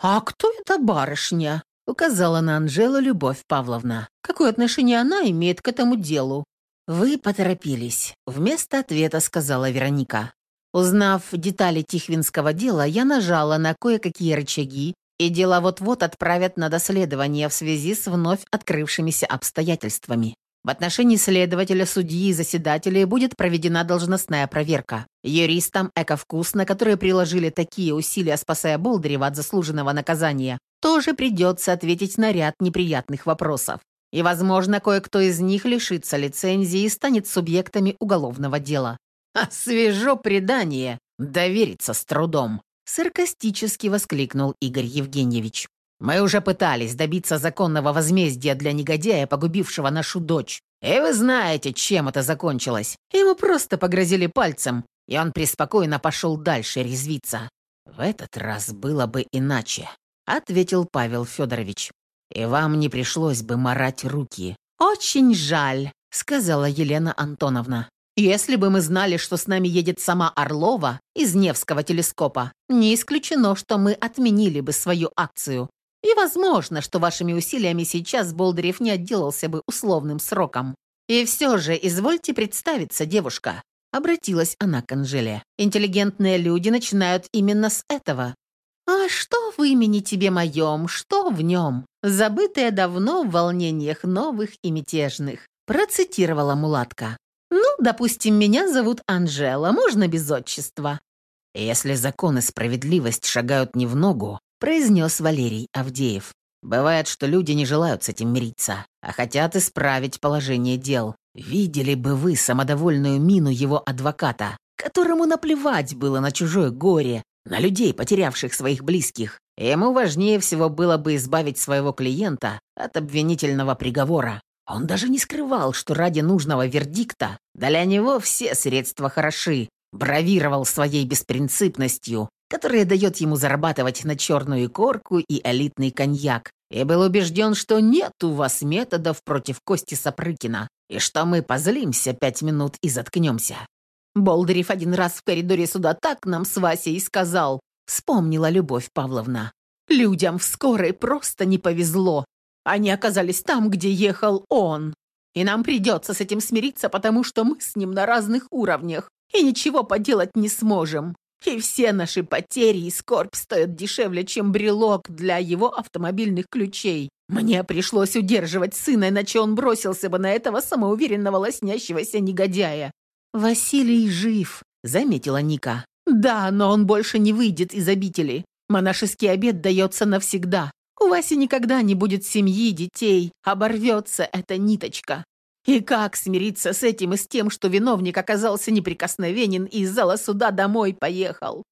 «А кто эта барышня?» — указала на Анжелу Любовь Павловна. «Какое отношение она имеет к этому делу?» «Вы поторопились», — вместо ответа сказала Вероника. Узнав детали Тихвинского дела, я нажала на кое-какие рычаги, и дело вот-вот отправят на доследование в связи с вновь открывшимися обстоятельствами. В отношении следователя, судьи и заседателей будет проведена должностная проверка. Юристам «Эковкус», на которые приложили такие усилия, спасая Болдырева от заслуженного наказания, тоже придется ответить на ряд неприятных вопросов. И, возможно, кое-кто из них лишится лицензии и станет субъектами уголовного дела. А свежо предание, довериться с трудом. Саркастически воскликнул Игорь Евгеньевич. Мы уже пытались добиться законного возмездия для негодяя, погубившего нашу дочь. И вы знаете, чем это закончилось. Ему просто погрозили пальцем, и он преспокойно пошел дальше резвиться. В этот раз было бы иначе, ответил Павел Федорович. И вам не пришлось бы марать руки. Очень жаль, сказала Елена Антоновна. Если бы мы знали, что с нами едет сама Орлова из Невского телескопа, не исключено, что мы отменили бы свою акцию. И возможно, что вашими усилиями сейчас Болдырев не отделался бы условным сроком. И все же, извольте представиться, девушка. Обратилась она к Анжеле. Интеллигентные люди начинают именно с этого. «А что в имени тебе моем, что в нем? Забытое давно в волнениях новых и мятежных», процитировала мулатка. «Ну, допустим, меня зовут Анжела, можно без отчества?» «Если закон и справедливость шагают не в ногу, произнес Валерий Авдеев. «Бывает, что люди не желают с этим мириться, а хотят исправить положение дел. Видели бы вы самодовольную мину его адвоката, которому наплевать было на чужое горе, на людей, потерявших своих близких. Ему важнее всего было бы избавить своего клиента от обвинительного приговора. Он даже не скрывал, что ради нужного вердикта для него все средства хороши, бравировал своей беспринципностью, которая дает ему зарабатывать на черную корку и элитный коньяк, и был убежден, что нет у вас методов против Кости Сапрыкина, и что мы позлимся пять минут и заткнемся. Болдырев один раз в коридоре суда так нам с Васей сказал, вспомнила Любовь Павловна. Людям в скорой просто не повезло. Они оказались там, где ехал он. И нам придется с этим смириться, потому что мы с ним на разных уровнях и ничего поделать не сможем. И все наши потери и скорбь стоят дешевле, чем брелок для его автомобильных ключей. Мне пришлось удерживать сына, иначе он бросился бы на этого самоуверенного лоснящегося негодяя. «Василий жив», — заметила Ника. «Да, но он больше не выйдет из обители. Монашеский обед дается навсегда. У Васи никогда не будет семьи, детей. Оборвется эта ниточка. И как смириться с этим и с тем, что виновник оказался неприкосновенен и из зала суда домой поехал?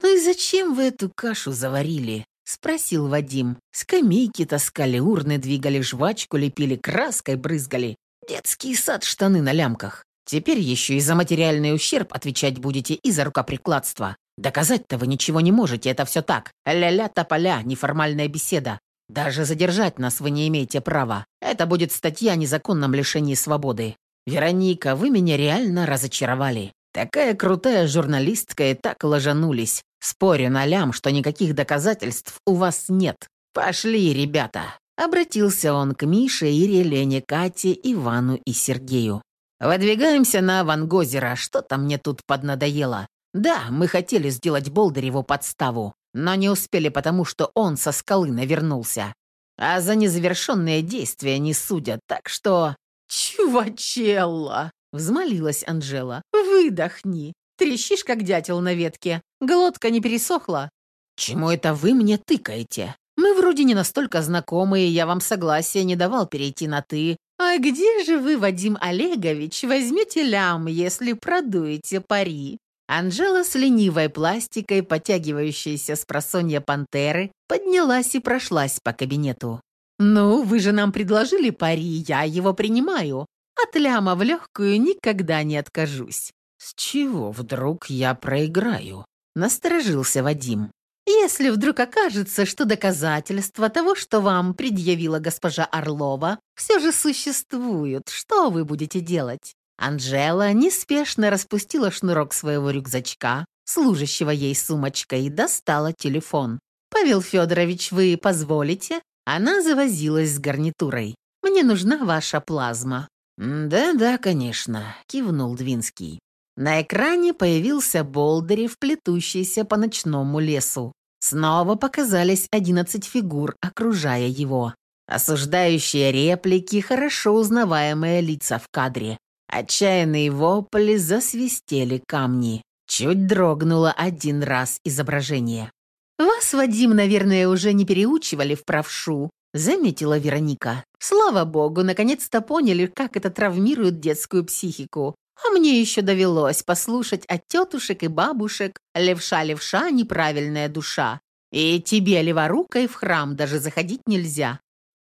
«Ну и зачем вы эту кашу заварили?» — спросил Вадим. Скамейки таскали, урны двигали, жвачку лепили, краской брызгали. Детский сад, штаны на лямках. Теперь еще и за материальный ущерб отвечать будете и за рукоприкладство. Доказать-то вы ничего не можете, это все так. Ля-ля тополя, неформальная беседа. Даже задержать нас вы не имеете права. Это будет статья о незаконном лишении свободы. Вероника, вы меня реально разочаровали. Такая крутая журналистка и так ложанулись. Спорю на лям, что никаких доказательств у вас нет. Пошли, ребята. Обратился он к Мише, Ире, Лене, Кате, Ивану и Сергею. «Выдвигаемся на Вангозера, что-то мне тут поднадоело. Да, мы хотели сделать Болдыреву подставу, но не успели потому, что он со скалы навернулся. А за незавершенные действия не судят, так что...» «Чувачелла!» — взмолилась Анжела. «Выдохни! Трещишь, как дятел на ветке. Глотка не пересохла?» «Чему это вы мне тыкаете? Мы вроде не настолько знакомы, и я вам согласия не давал перейти на «ты». А где же вы, Вадим Олегович, возьмете лям, если продуете пари?» Анжела с ленивой пластикой, потягивающейся с просонья пантеры, поднялась и прошлась по кабинету. «Ну, вы же нам предложили пари, я его принимаю. От ляма в легкую никогда не откажусь». «С чего вдруг я проиграю?» — насторожился Вадим. «Если вдруг окажется, что доказательства того, что вам предъявила госпожа Орлова, все же существуют, что вы будете делать?» Анжела неспешно распустила шнурок своего рюкзачка, служащего ей сумочкой, и достала телефон. «Павел Федорович, вы позволите?» Она завозилась с гарнитурой. «Мне нужна ваша плазма». «Да-да, конечно», — кивнул Двинский. На экране появился Болдырев, плетущийся по ночному лесу. Снова показались одиннадцать фигур, окружая его. Осуждающие реплики, хорошо узнаваемые лица в кадре. Отчаянные вопли засвистели камни. Чуть дрогнуло один раз изображение. «Вас, Вадим, наверное, уже не переучивали в правшу», — заметила Вероника. «Слава богу, наконец-то поняли, как это травмирует детскую психику. А мне еще довелось послушать от тетушек и бабушек «Левша-левша, неправильная душа». И тебе, леворукой, в храм даже заходить нельзя.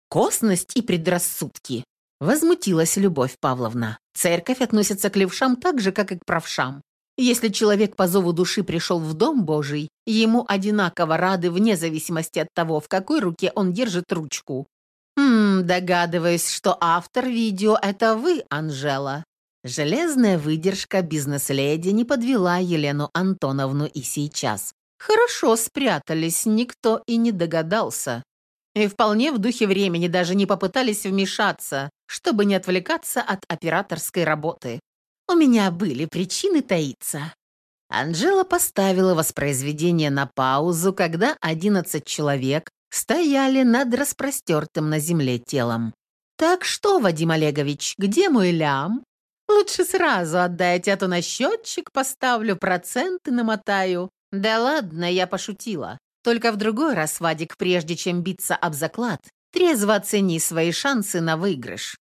Косность и предрассудки. Возмутилась Любовь Павловна. Церковь относится к левшам так же, как и к правшам. Если человек по зову души пришел в Дом Божий, ему одинаково рады вне зависимости от того, в какой руке он держит ручку. «Хм, догадываюсь, что автор видео — это вы, Анжела». Железная выдержка бизнес-леди не подвела Елену Антоновну и сейчас. Хорошо спрятались, никто и не догадался. И вполне в духе времени даже не попытались вмешаться, чтобы не отвлекаться от операторской работы. У меня были причины таиться. Анжела поставила воспроизведение на паузу, когда 11 человек стояли над распростертым на земле телом. «Так что, Вадим Олегович, где мой лям?» Лучше сразу отдайте, а то на счетчик поставлю, проценты намотаю. Да ладно, я пошутила. Только в другой раз, Вадик, прежде чем биться об заклад, трезво оцени свои шансы на выигрыш.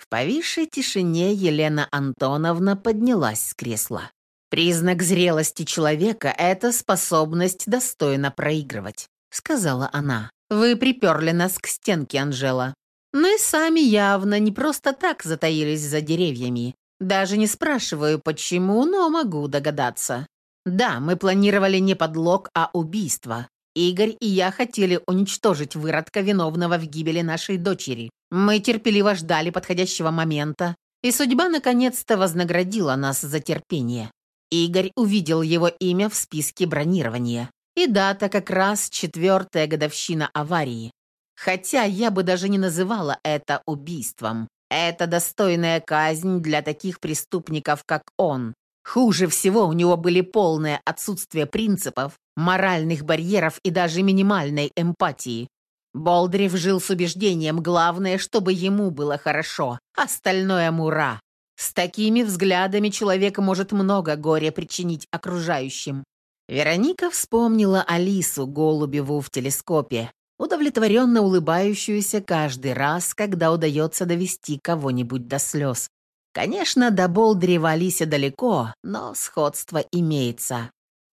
В повисшей тишине Елена Антоновна поднялась с кресла. «Признак зрелости человека — это способность достойно проигрывать», — сказала она. «Вы приперли нас к стенке, Анжела. И сами явно не просто так затаились за деревьями. Даже не спрашиваю, почему, но могу догадаться. Да, мы планировали не подлог, а убийство. Игорь и я хотели уничтожить выродка, виновного в гибели нашей дочери. Мы терпеливо ждали подходящего момента, и судьба наконец-то вознаградила нас за терпение. Игорь увидел его имя в списке бронирования. И дата как раз четвертая годовщина аварии. Хотя я бы даже не называла это убийством. Это достойная казнь для таких преступников, как он. Хуже всего у него были полное отсутствие принципов, моральных барьеров и даже минимальной эмпатии. Болдырев жил с убеждением, главное, чтобы ему было хорошо, остальное мура. С такими взглядами человек может много горя причинить окружающим. Вероника вспомнила Алису Голубеву в телескопе удовлетворенно улыбающуюся каждый раз, когда удается довести кого-нибудь до слез. Конечно, до Болдрева Алисе далеко, но сходство имеется.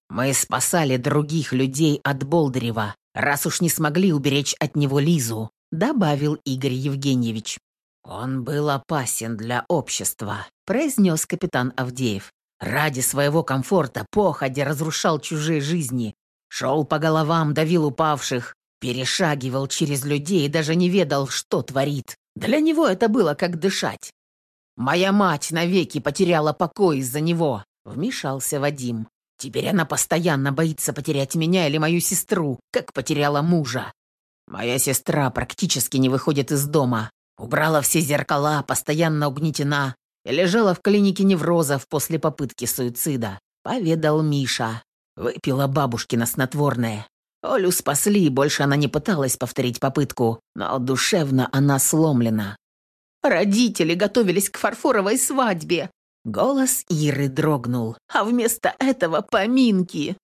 Мы спасали других людей от Болдрева, раз уж не смогли уберечь от него Лизу, добавил Игорь Евгеньевич. «Он был опасен для общества», — произнес капитан Авдеев. «Ради своего комфорта походя разрушал чужие жизни, шел по головам, давил упавших, Перешагивал через людей и даже не ведал, что творит. Для него это было как дышать. «Моя мать навеки потеряла покой из-за него», — вмешался Вадим. «Теперь она постоянно боится потерять меня или мою сестру, как потеряла мужа. Моя сестра практически не выходит из дома. Убрала все зеркала, постоянно угнетена и лежала в клинике неврозов после попытки суицида», — поведал Миша. Выпила бабушкина снотворное. Олю спасли, больше она не пыталась повторить попытку, но душевно она сломлена. Родители готовились к фарфоровой свадьбе. Голос Иры дрогнул, а вместо этого поминки.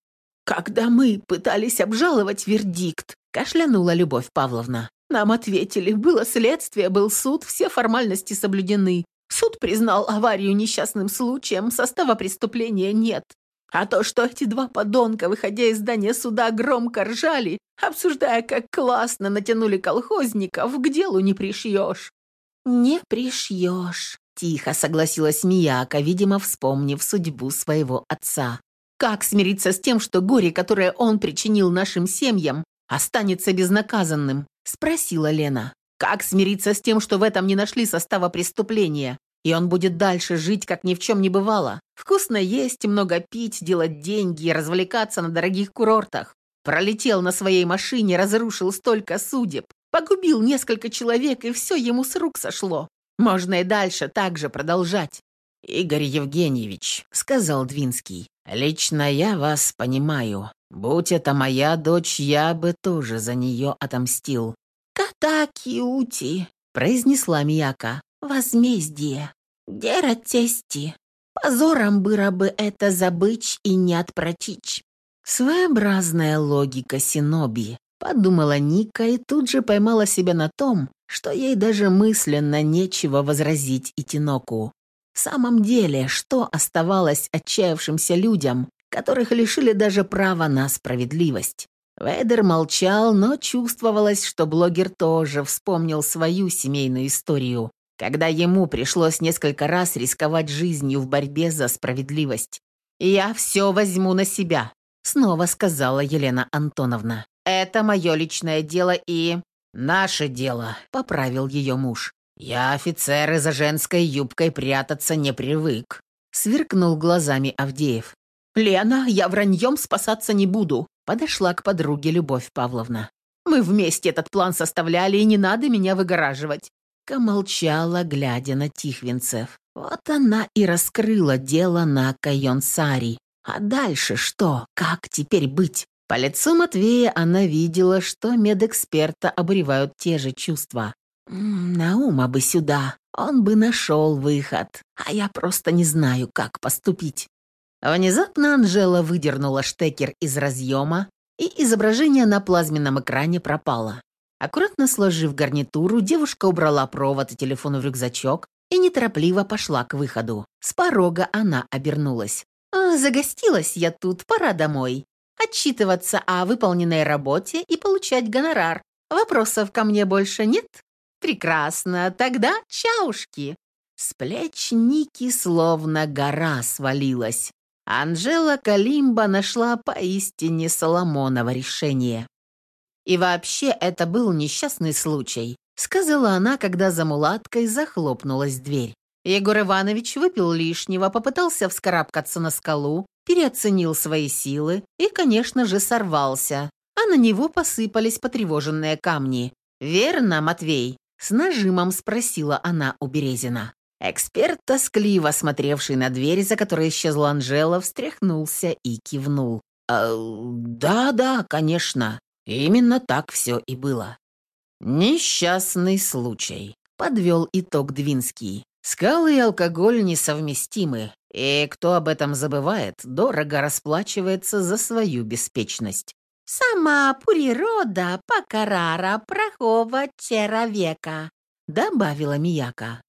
Когда мы пытались обжаловать вердикт, кашлянула Любовь Павловна. Нам ответили, было следствие, был суд, все формальности соблюдены. Суд признал аварию несчастным случаем, состава преступления нет. А то, что эти два подонка, выходя из здания суда, громко ржали, обсуждая, как классно натянули колхозников, к делу не пришьешь». «Не пришьешь», — тихо согласилась Мияка, видимо, вспомнив судьбу своего отца. «Как смириться с тем, что горе, которое он причинил нашим семьям, останется безнаказанным?» — спросила Лена. «Как смириться с тем, что в этом не нашли состава преступления? И он будет дальше жить, как ни в чем не бывало. Вкусно есть, много пить, делать деньги и развлекаться на дорогих курортах. Пролетел на своей машине, разрушил столько судеб, погубил несколько человек, и все ему с рук сошло. Можно и дальше так же продолжать. «Игорь Евгеньевич», — сказал Двинский, — «лично я вас понимаю. Будь это моя дочь, я бы тоже за нее отомстил». «Катакиути», — произнесла Мияка, — «возмездие. Дера тести. Позором было бы это забыть и не отпротичь». «Своеобразная логика Синоби», — подумала Ника и тут же поймала себя на том, что ей даже мысленно нечего возразить Итиноку. В самом деле, что оставалось отчаявшимся людям, которых лишили даже права на справедливость? Вейдер молчал, но чувствовалось, что блогер тоже вспомнил свою семейную историю, когда ему пришлось несколько раз рисковать жизнью в борьбе за справедливость. «Я все возьму на себя», снова сказала Елена Антоновна. «Это мое личное дело и...» «Наше дело», — поправил ее муж. «Я офицер и за женской юбкой прятаться не привык», — сверкнул глазами Авдеев. «Лена, я враньем спасаться не буду», — подошла к подруге Любовь Павловна. «Мы вместе этот план составляли, и не надо меня выгораживать». Ка молчала, глядя на Тихвинцев. Вот она и раскрыла дело на Кайонсари. А дальше что? Как теперь быть? По лицу Матвея она видела, что медэксперта обревают те же чувства. «Наума бы сюда, он бы нашел выход, а я просто не знаю, как поступить». Внезапно Анжела выдернула штекер из разъема, и изображение на плазменном экране пропало. Аккуратно сложив гарнитуру, девушка убрала провод и телефон в рюкзачок и неторопливо пошла к выходу. С порога она обернулась. «Загостилась я тут, пора домой. Отчитываться о выполненной работе и получать гонорар. Вопросов ко мне больше нет? Прекрасно, тогда чаушки». С плеч Ники словно гора свалилась. Анжела Калимба нашла поистине Соломоново решение. «И вообще это был несчастный случай», — сказала она, когда за мулаткой захлопнулась дверь. Егор Иванович выпил лишнего, попытался вскарабкаться на скалу, переоценил свои силы и, конечно же, сорвался, а на него посыпались потревоженные камни. «Верно, Матвей?» — с нажимом спросила она у Березина. Эксперт, тоскливо смотревший на дверь, за которой исчезла Анжела, встряхнулся и кивнул. «Да-да, «Э, конечно, именно так все и было». «Несчастный случай», — подвел итог Двинский. Скалы и алкоголь несовместимы, и кто об этом забывает, дорого расплачивается за свою беспечность. «Сама природа покарара прохова человека», — добавила Мияка.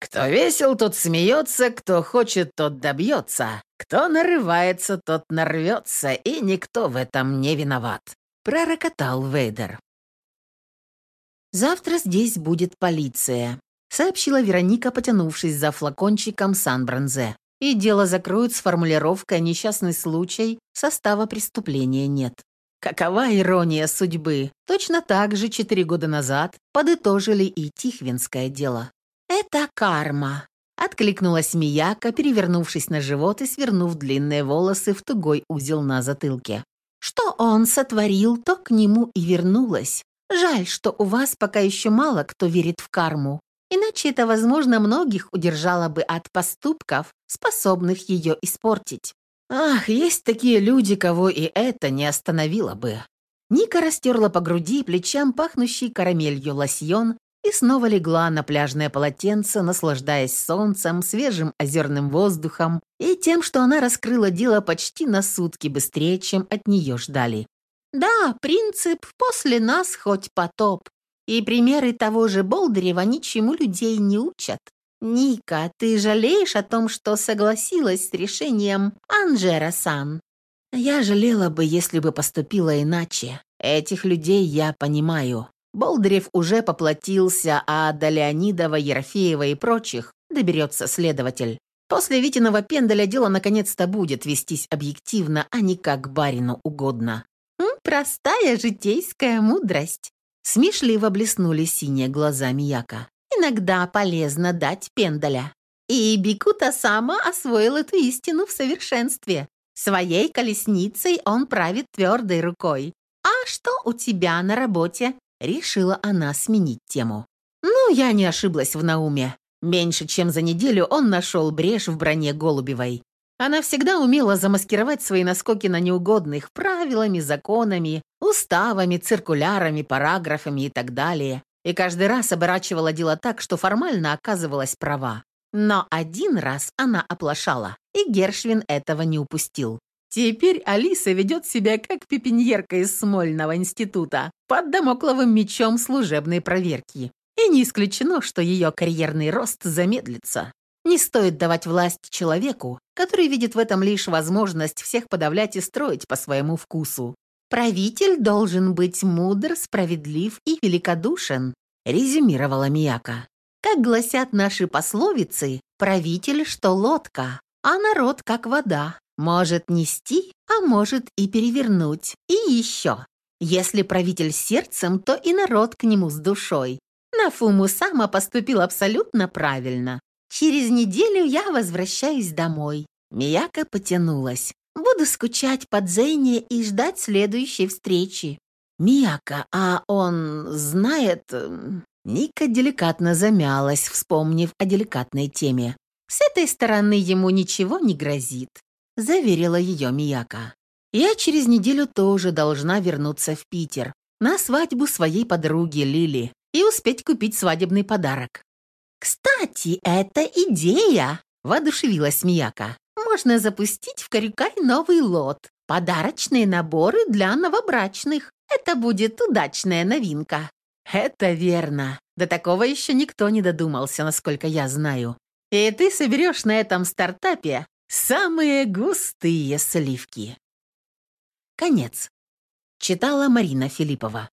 «Кто весел, тот смеется, кто хочет, тот добьется, кто нарывается, тот нарвется, и никто в этом не виноват», — пророкотал Вейдер. «Завтра здесь будет полиция сообщила Вероника, потянувшись за флакончиком Сан-Бронзе. И дело закроют с формулировкой «несчастный случай», состава преступления нет. Какова ирония судьбы? Точно так же четыре года назад подытожили и Тихвинское дело. «Это карма», — откликнулась Мияка, перевернувшись на живот и свернув длинные волосы в тугой узел на затылке. «Что он сотворил, то к нему и вернулось. Жаль, что у вас пока еще мало кто верит в карму. Иначе это, возможно, многих удержало бы от поступков, способных ее испортить. Ах, есть такие люди, кого и это не остановило бы. Ника растерла по груди и плечам пахнущий карамелью лосьон и снова легла на пляжное полотенце, наслаждаясь солнцем, свежим озерным воздухом и тем, что она раскрыла дело почти на сутки быстрее, чем от нее ждали. «Да, принцип «после нас хоть потоп», и примеры того же Болдырева ничему людей не учат. Ника, ты жалеешь о том, что согласилась с решением Анжера-сан? Я жалела бы, если бы поступила иначе. Этих людей я понимаю. Болдырев уже поплатился, а до Леонидова, Ерофеева и прочих доберется следователь. После Витиного пендаля дело наконец-то будет вестись объективно, а не как барину угодно. Простая житейская мудрость. Смешливо блеснули синие глаза Мияка. «Иногда полезно дать пендаля». И Бикута сама освоил эту истину в совершенстве. Своей колесницей он правит твердой рукой. А что у тебя на работе?» Решила она сменить тему. Ну, я не ошиблась в Науме. Меньше чем за неделю он нашел брешь в броне Голубевой. Она всегда умела замаскировать свои наскоки на неугодных правилами, законами, уставами, циркулярами, параграфами и так далее. И каждый раз оборачивала дело так, что формально оказывалась права. Но один раз она оплошала, и Гершвин этого не упустил. Теперь Алиса ведет себя как пепеньерка из Смольного института под домокловым мечом служебной проверки. И не исключено, что ее карьерный рост замедлится. Не стоит давать власть человеку, который видит в этом лишь возможность всех подавлять и строить по своему вкусу. «Правитель должен быть мудр, справедлив и великодушен», резюмировала Мияка. «Как гласят наши пословицы, правитель, что лодка, а народ, как вода, может нести, а может и перевернуть. И еще, если правитель сердцем, то и народ к нему с душой. Нафуму сама поступил абсолютно правильно. Через неделю я возвращаюсь домой». Мияка потянулась. «Буду скучать по Дзене и ждать следующей встречи». «Мияка, а он знает...» эм, Ника деликатно замялась, вспомнив о деликатной теме. «С этой стороны ему ничего не грозит», — заверила ее Мияка. «Я через неделю тоже должна вернуться в Питер на свадьбу своей подруги Лили и успеть купить свадебный подарок. «Кстати, это идея!» – воодушевилась Мияка. «Можно запустить в Карюкай новый лот. Подарочные наборы для новобрачных. Это будет удачная новинка». «Это верно. До такого еще никто не додумался, насколько я знаю. И ты соберешь на этом стартапе самые густые сливки». Конец. Читала Марина Филиппова.